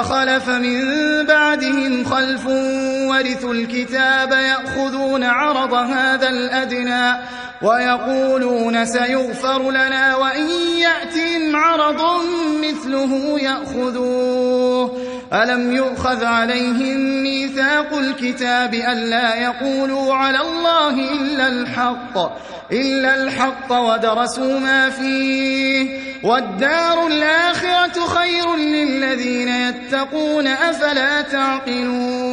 فخلف من بعدهم خلف ورثوا الكتاب يأخذون عرض هذا الأدنى ويقولون سيغفر لنا وإن يأتهم عرض مثله يأخذوه. ألم يؤخذ عليهم ميثاق الكتاب ألا يقولوا على الله إلا الحق إلا الحق ودرسوا ما فيه. والدار الآخرة خير للذين يتقون أفلا تعقلون